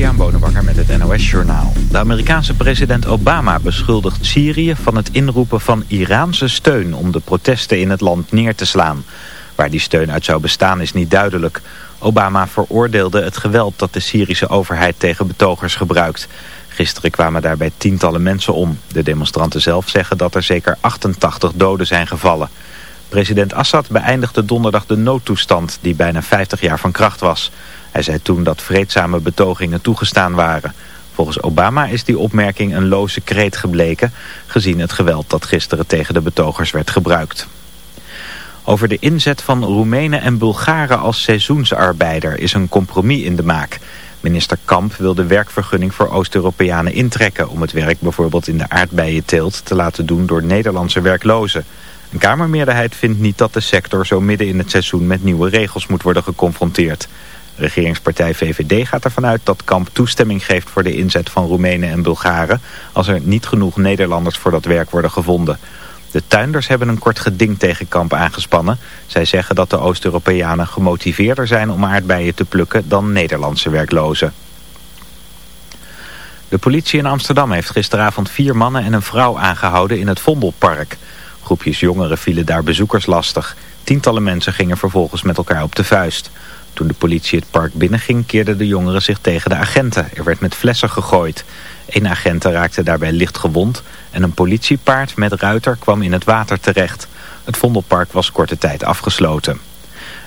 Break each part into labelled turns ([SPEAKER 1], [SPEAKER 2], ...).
[SPEAKER 1] Christian met het NOS. De Amerikaanse president Obama beschuldigt Syrië van het inroepen van Iraanse steun om de protesten in het land neer te slaan. Waar die steun uit zou bestaan is niet duidelijk. Obama veroordeelde het geweld dat de Syrische overheid tegen betogers gebruikt. Gisteren kwamen daarbij tientallen mensen om. De demonstranten zelf zeggen dat er zeker 88 doden zijn gevallen. President Assad beëindigde donderdag de noodtoestand die bijna 50 jaar van kracht was. Hij zei toen dat vreedzame betogingen toegestaan waren. Volgens Obama is die opmerking een loze kreet gebleken... gezien het geweld dat gisteren tegen de betogers werd gebruikt. Over de inzet van Roemenen en Bulgaren als seizoensarbeider is een compromis in de maak. Minister Kamp wil de werkvergunning voor Oost-Europeanen intrekken... om het werk bijvoorbeeld in de aardbeienteelt te laten doen door Nederlandse werklozen. Een Kamermeerderheid vindt niet dat de sector zo midden in het seizoen met nieuwe regels moet worden geconfronteerd. Regeringspartij VVD gaat ervan uit dat Kamp toestemming geeft voor de inzet van Roemenen en Bulgaren... als er niet genoeg Nederlanders voor dat werk worden gevonden. De tuinders hebben een kort geding tegen Kamp aangespannen. Zij zeggen dat de Oost-Europeanen gemotiveerder zijn om aardbeien te plukken dan Nederlandse werklozen. De politie in Amsterdam heeft gisteravond vier mannen en een vrouw aangehouden in het Vondelpark. Groepjes jongeren vielen daar bezoekers lastig. Tientallen mensen gingen vervolgens met elkaar op de vuist. Toen de politie het park binnenging keerden de jongeren zich tegen de agenten. Er werd met flessen gegooid. Een agent raakte daarbij licht gewond en een politiepaard met ruiter kwam in het water terecht. Het Vondelpark was korte tijd afgesloten.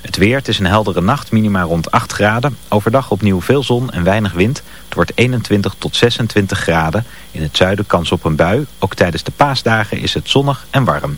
[SPEAKER 1] Het weer, het is een heldere nacht, minima rond 8 graden. Overdag opnieuw veel zon en weinig wind. Het wordt 21 tot 26 graden. In het zuiden kans op een bui. Ook tijdens de paasdagen is het zonnig en warm.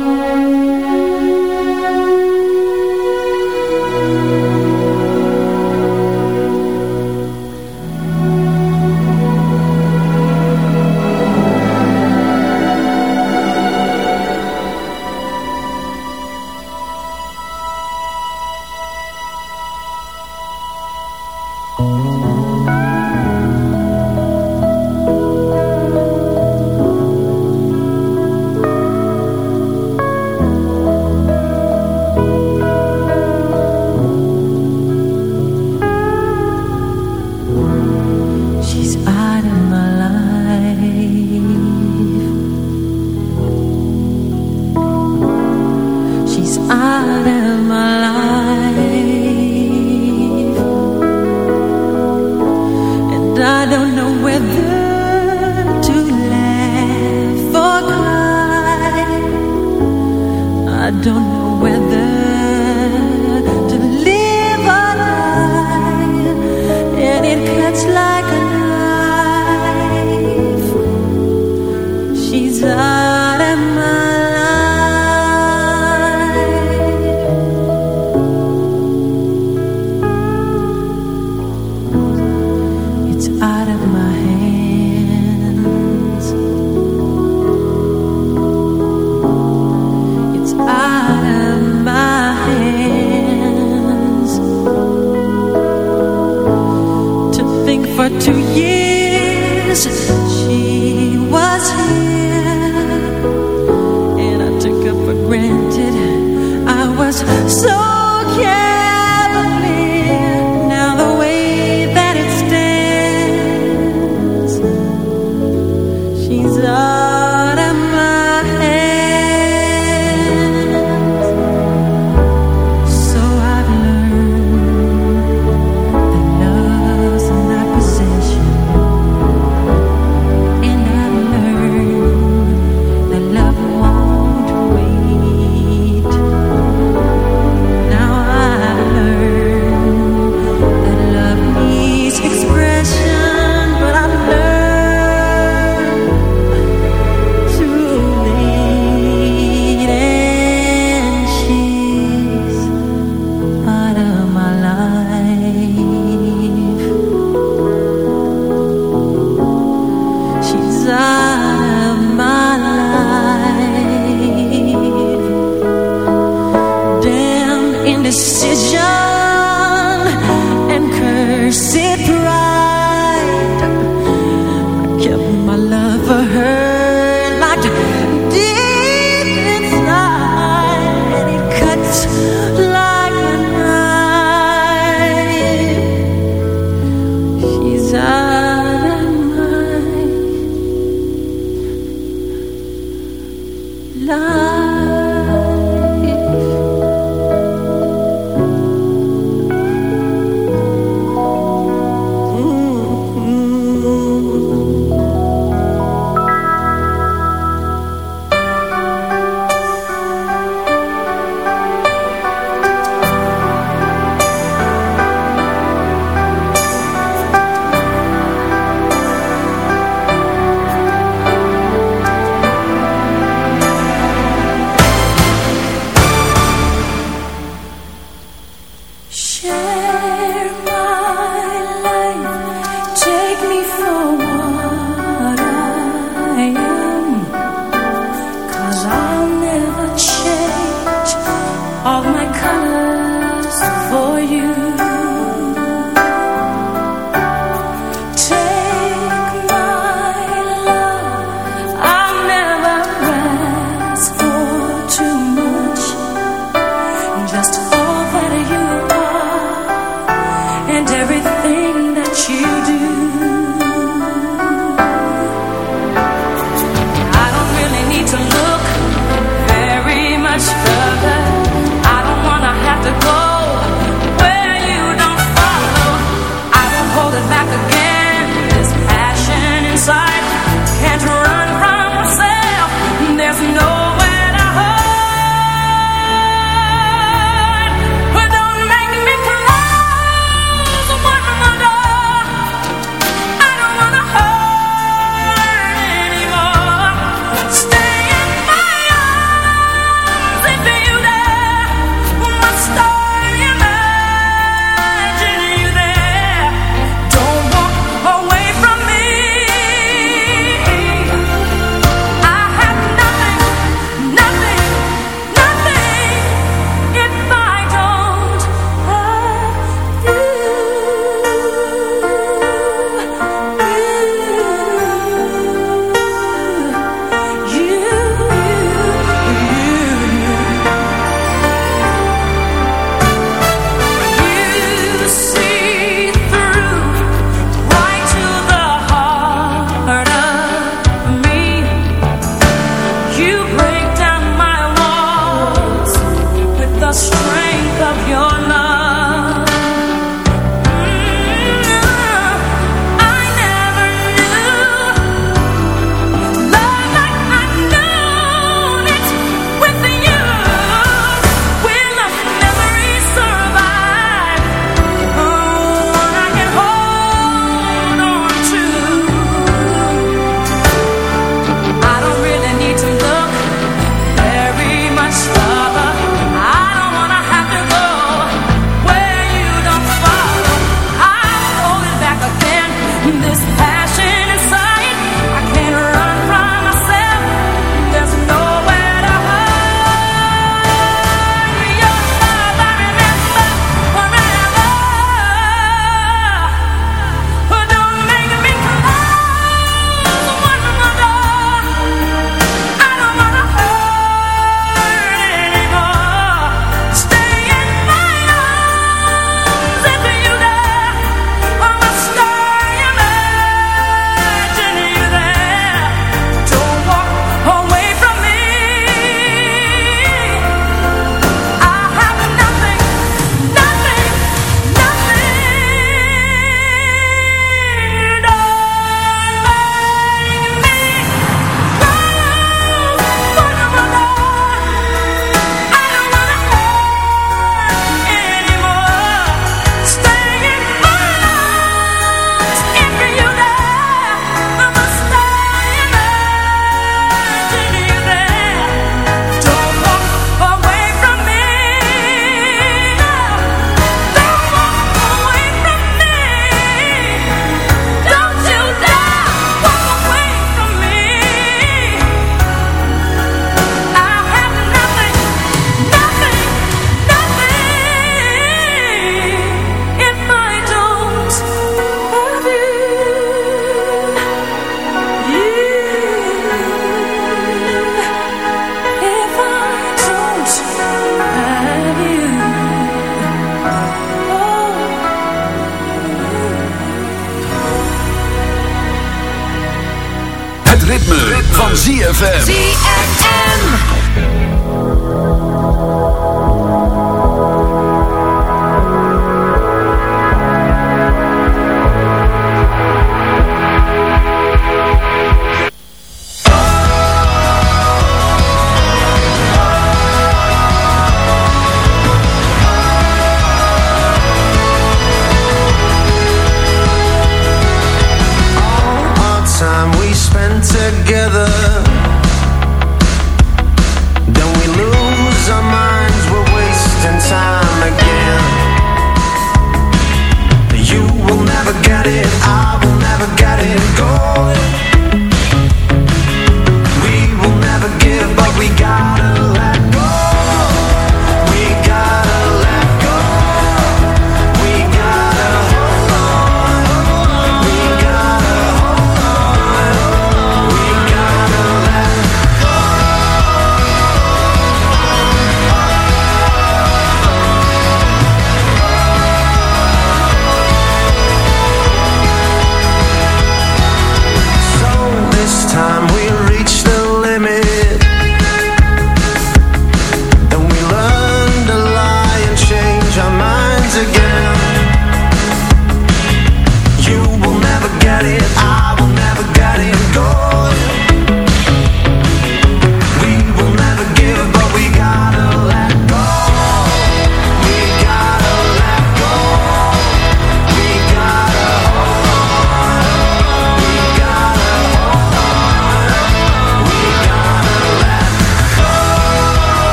[SPEAKER 2] Is.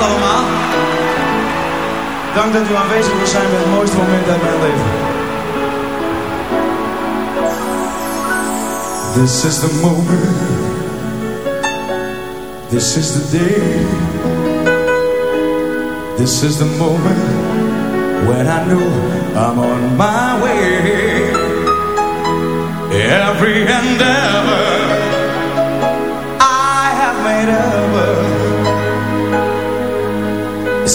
[SPEAKER 2] Allemaal. Dank dat u aanwezig wil zijn bij het mooiste moment uit mijn leven. This is the moment. This is the day. This is the moment when I know I'm on my way. Every endeavor I have made ever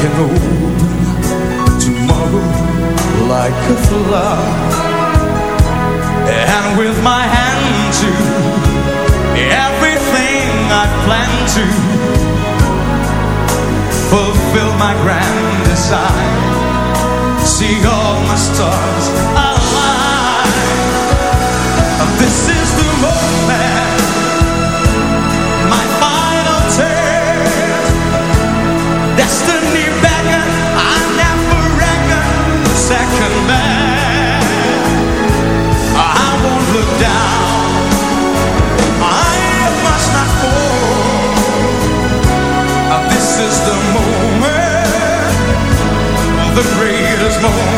[SPEAKER 2] Can open tomorrow like a flower, and with my hand to everything I plan to fulfill my grand design. See all my stars the greatest moment. I'll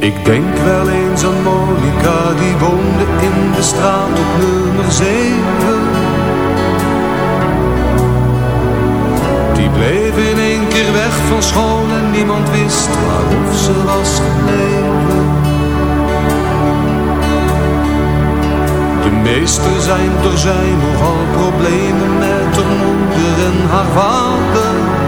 [SPEAKER 3] Ik
[SPEAKER 4] denk wel eens aan Monica, die woonde in de straat op nummer 7. Die bleef in één keer weg van school en niemand wist waarof ze was gebleven. De meester zijn er zijn nogal problemen met haar moeder en haar vader.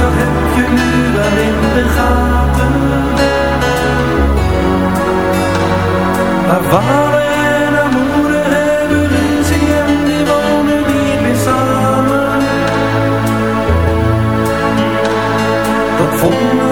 [SPEAKER 3] dat heb je nu wel in de gaten. Haar vader en moeder hebben ruzie en die wonen niet meer samen. Dat vonden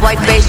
[SPEAKER 5] white
[SPEAKER 6] face.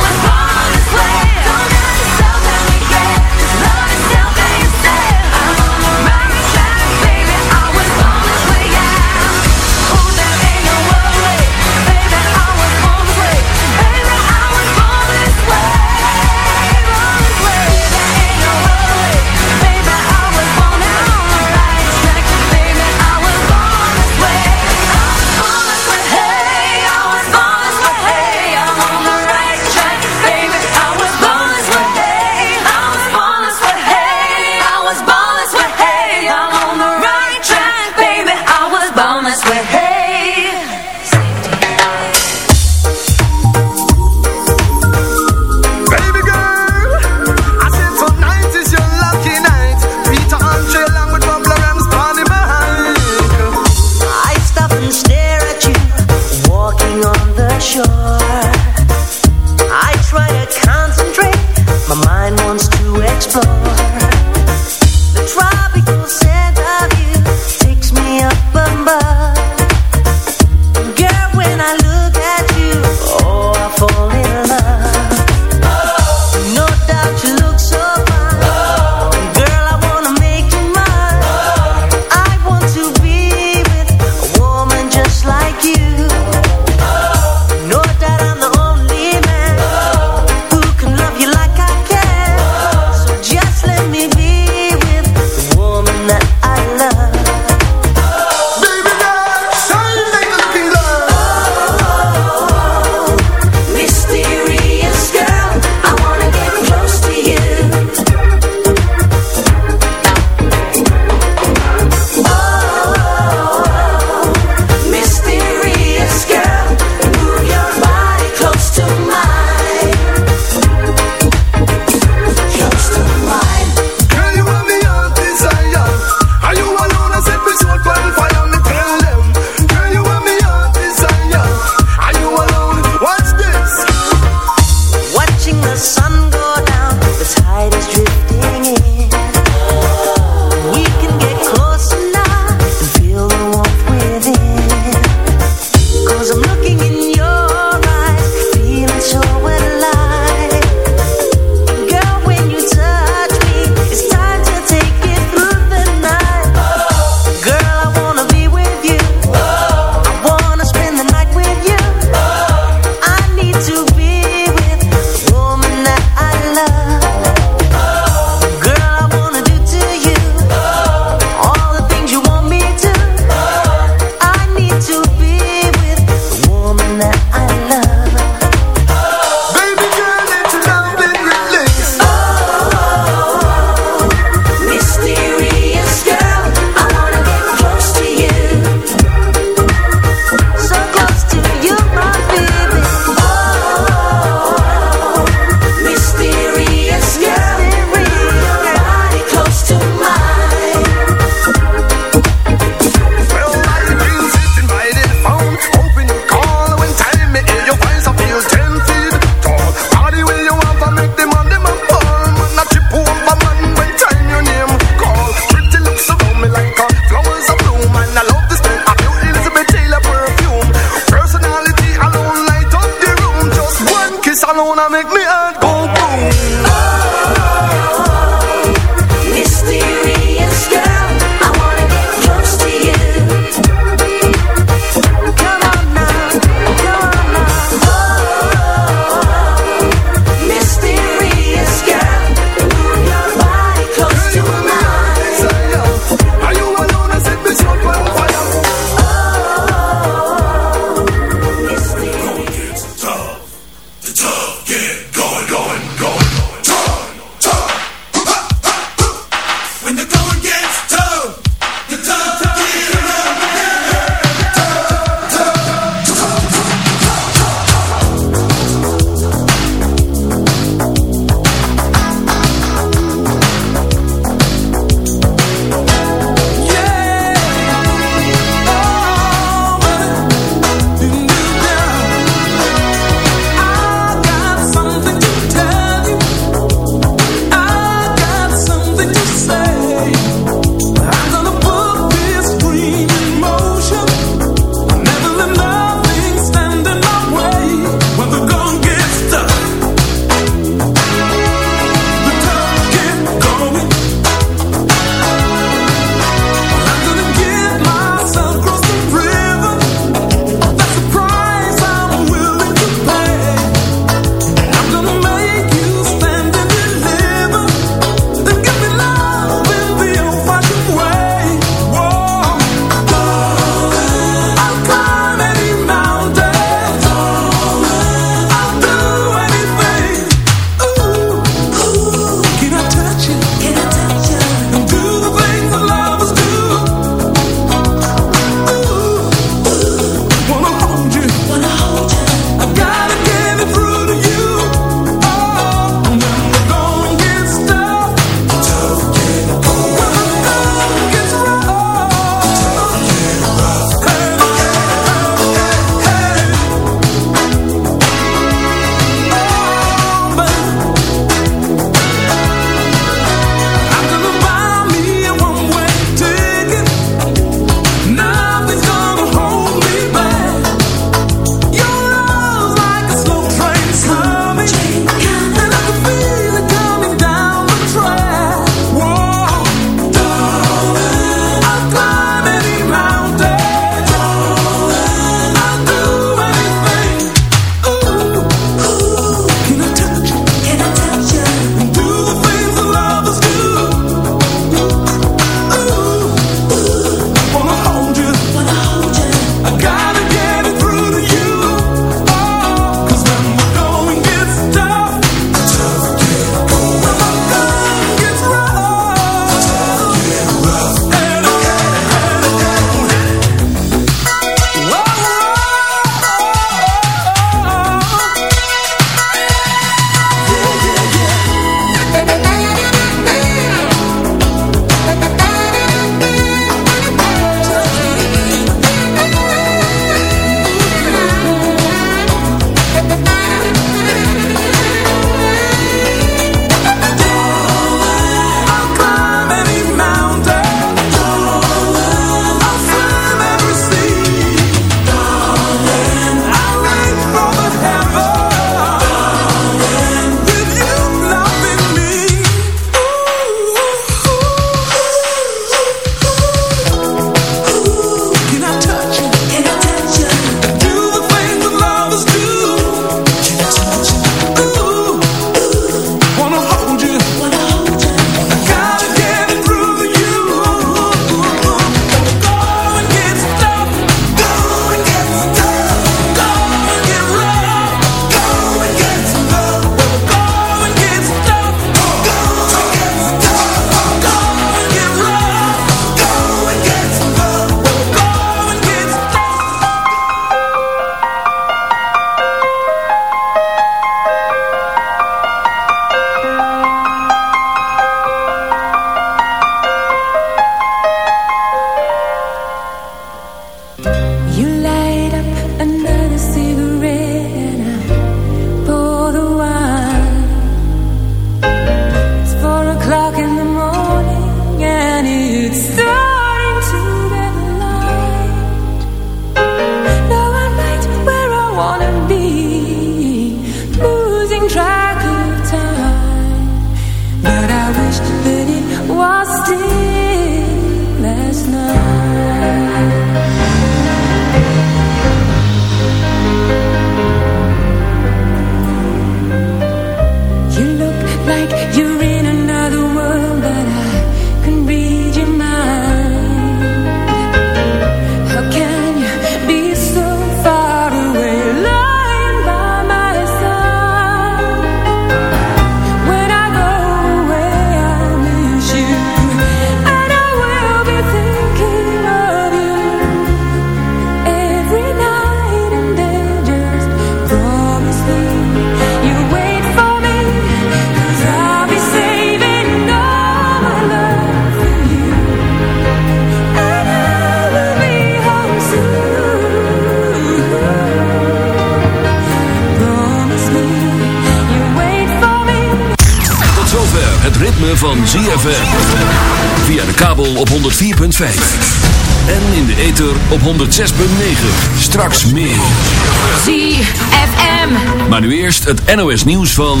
[SPEAKER 6] Het NOS nieuws van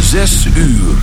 [SPEAKER 6] 6 uur.